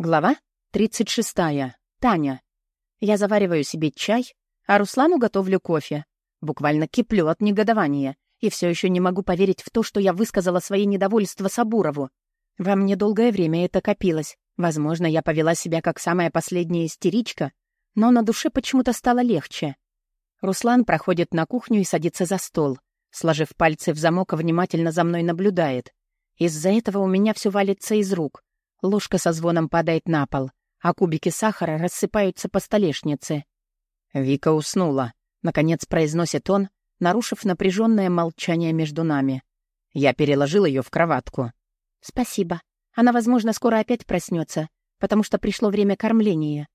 Глава 36. Таня. Я завариваю себе чай, а Руслану готовлю кофе. Буквально киплю от негодования. И все еще не могу поверить в то, что я высказала свои недовольства Сабурову. Во мне долгое время это копилось. Возможно, я повела себя как самая последняя истеричка, но на душе почему-то стало легче. Руслан проходит на кухню и садится за стол. Сложив пальцы в замок, внимательно за мной наблюдает. Из-за этого у меня все валится из рук — Ложка со звоном падает на пол, а кубики сахара рассыпаются по столешнице. «Вика уснула», — наконец произносит он, нарушив напряженное молчание между нами. Я переложил ее в кроватку. «Спасибо. Она, возможно, скоро опять проснется, потому что пришло время кормления».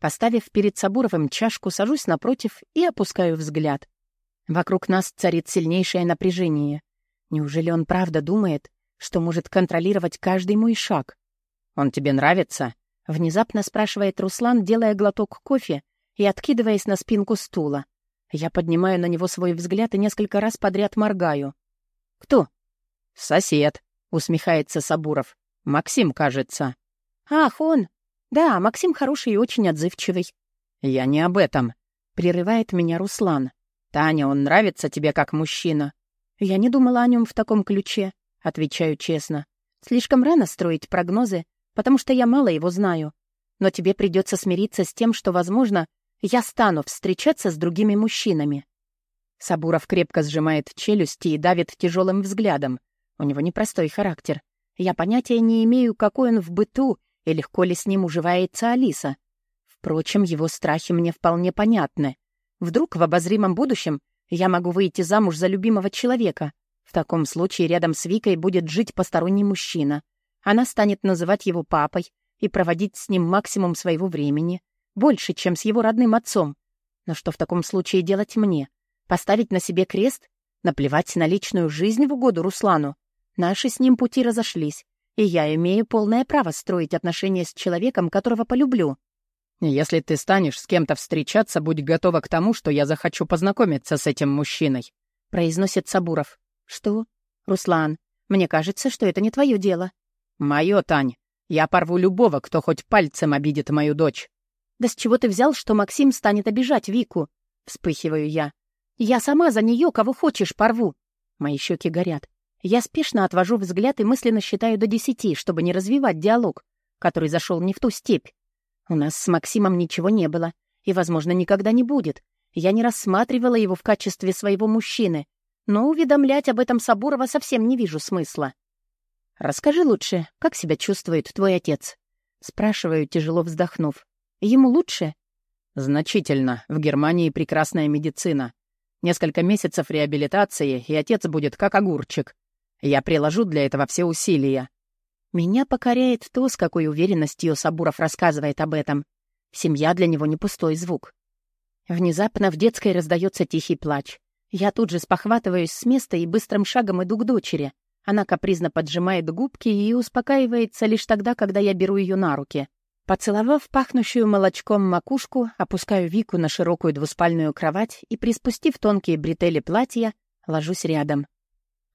Поставив перед Сабуровым чашку, сажусь напротив и опускаю взгляд. Вокруг нас царит сильнейшее напряжение. Неужели он правда думает, что может контролировать каждый мой шаг? «Он тебе нравится?» — внезапно спрашивает Руслан, делая глоток кофе и откидываясь на спинку стула. Я поднимаю на него свой взгляд и несколько раз подряд моргаю. «Кто?» «Сосед», — усмехается Сабуров. «Максим, кажется». «Ах, он! Да, Максим хороший и очень отзывчивый». «Я не об этом», — прерывает меня Руслан. «Таня, он нравится тебе как мужчина?» «Я не думала о нем в таком ключе», — отвечаю честно. «Слишком рано строить прогнозы, потому что я мало его знаю. Но тебе придется смириться с тем, что, возможно, я стану встречаться с другими мужчинами». Сабуров крепко сжимает челюсти и давит тяжелым взглядом. У него непростой характер. Я понятия не имею, какой он в быту и легко ли с ним уживается Алиса. Впрочем, его страхи мне вполне понятны. Вдруг в обозримом будущем я могу выйти замуж за любимого человека. В таком случае рядом с Викой будет жить посторонний мужчина — она станет называть его папой и проводить с ним максимум своего времени, больше, чем с его родным отцом. Но что в таком случае делать мне? Поставить на себе крест? Наплевать на личную жизнь в угоду Руслану? Наши с ним пути разошлись, и я имею полное право строить отношения с человеком, которого полюблю. «Если ты станешь с кем-то встречаться, будь готова к тому, что я захочу познакомиться с этим мужчиной», — произносит Сабуров. «Что? Руслан, мне кажется, что это не твое дело. «Моё, Тань. Я порву любого, кто хоть пальцем обидит мою дочь». «Да с чего ты взял, что Максим станет обижать Вику?» Вспыхиваю я. «Я сама за неё кого хочешь, порву». Мои щеки горят. Я спешно отвожу взгляд и мысленно считаю до десяти, чтобы не развивать диалог, который зашел не в ту степь. У нас с Максимом ничего не было, и, возможно, никогда не будет. Я не рассматривала его в качестве своего мужчины, но уведомлять об этом Сабурова совсем не вижу смысла. «Расскажи лучше, как себя чувствует твой отец?» Спрашиваю, тяжело вздохнув. «Ему лучше?» «Значительно. В Германии прекрасная медицина. Несколько месяцев реабилитации, и отец будет как огурчик. Я приложу для этого все усилия». Меня покоряет то, с какой уверенностью Сабуров рассказывает об этом. Семья для него не пустой звук. Внезапно в детской раздается тихий плач. Я тут же спохватываюсь с места и быстрым шагом иду к дочери — она капризно поджимает губки и успокаивается лишь тогда, когда я беру ее на руки. Поцеловав пахнущую молочком макушку, опускаю Вику на широкую двуспальную кровать и, приспустив тонкие бретели платья, ложусь рядом.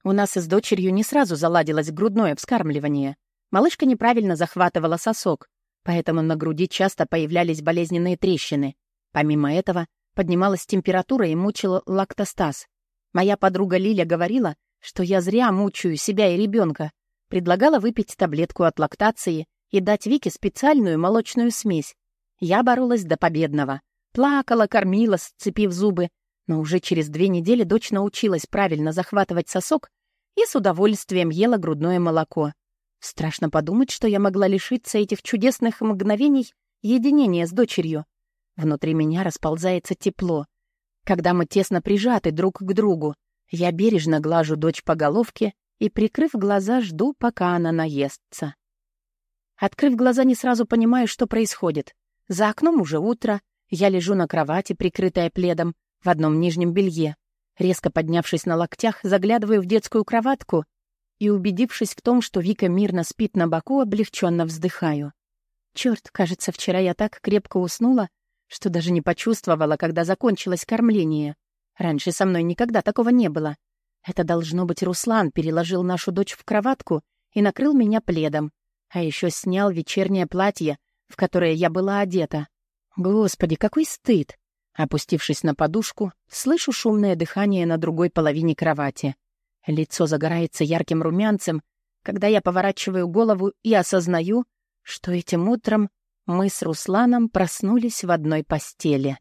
У нас с дочерью не сразу заладилось грудное вскармливание. Малышка неправильно захватывала сосок, поэтому на груди часто появлялись болезненные трещины. Помимо этого, поднималась температура и мучила лактостаз. Моя подруга Лиля говорила, что я зря мучаю себя и ребенка. Предлагала выпить таблетку от лактации и дать Вике специальную молочную смесь. Я боролась до победного. Плакала, кормила, сцепив зубы. Но уже через две недели дочь научилась правильно захватывать сосок и с удовольствием ела грудное молоко. Страшно подумать, что я могла лишиться этих чудесных мгновений единения с дочерью. Внутри меня расползается тепло. Когда мы тесно прижаты друг к другу, я бережно глажу дочь по головке и, прикрыв глаза, жду, пока она наестся. Открыв глаза, не сразу понимаю, что происходит. За окном уже утро, я лежу на кровати, прикрытая пледом, в одном нижнем белье. Резко поднявшись на локтях, заглядываю в детскую кроватку и, убедившись в том, что Вика мирно спит на боку, облегченно вздыхаю. Черт, кажется, вчера я так крепко уснула, что даже не почувствовала, когда закончилось кормление. Раньше со мной никогда такого не было. Это должно быть Руслан переложил нашу дочь в кроватку и накрыл меня пледом. А еще снял вечернее платье, в которое я была одета. Господи, какой стыд! Опустившись на подушку, слышу шумное дыхание на другой половине кровати. Лицо загорается ярким румянцем, когда я поворачиваю голову и осознаю, что этим утром мы с Русланом проснулись в одной постели.